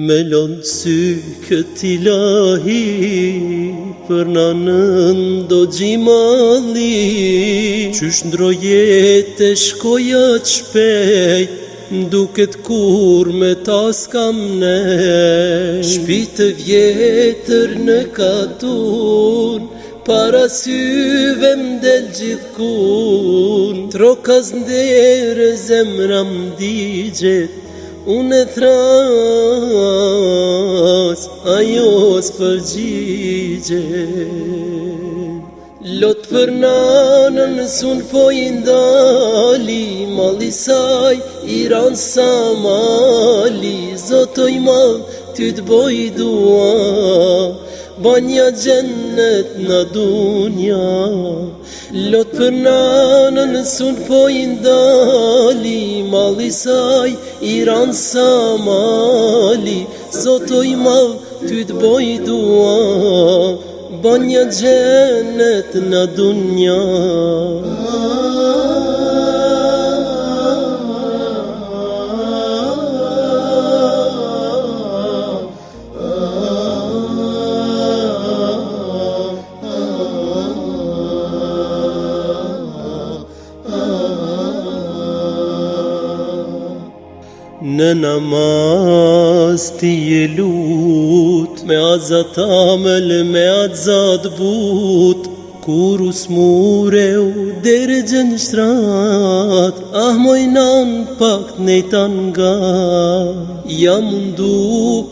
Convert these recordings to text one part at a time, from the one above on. Me sy këtë i lahi, për në nëndo gjimali që shndrojet e shkoja qpej, duket kur me tas kam ne. Shpitë vjetër në katun, para syve mdel gjithkun, trokaz ndere zemra mdijet, Unë e thramë pas ajo së përgjigje për nanë në sunë po i ndali Malisaj, iran sa mali Zotoj ma, ty të boj Banja gjennet në dunja Lotë për nanë në sunë po i ndali Malisaj, iran sa mali Do zotoj ma ty të boj dua Banja gjenet në dunja Në namaz ti lut Me azat amel, me azat but Kur us mure u dere gjën shtrat Ah moj nan pak ne nejtan ga Ja mundu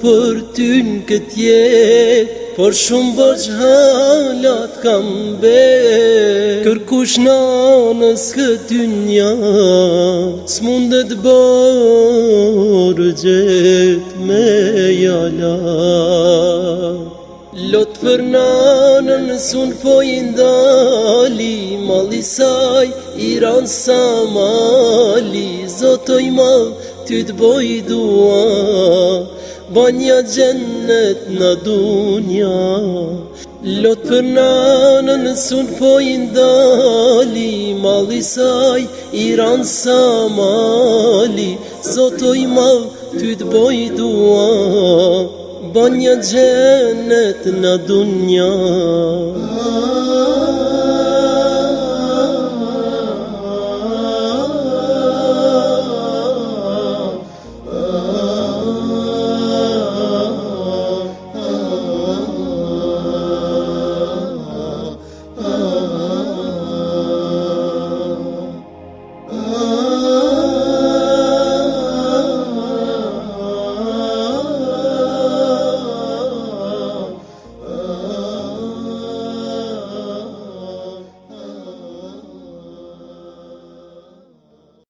për ty në këtë jet Por shumë bërgj halat kam be Kërkush në nësë këtë një Së mundet bërgjet me jala Lot për nanën sun po i ndali Malisaj i ranë sa mali Zotoj ma ty të boj Banja gjennet në dunja Lot për nanën sun po i ndali Malisaj i ranë sa mali Zotoj ma ty të boj bën një gjenet në dunja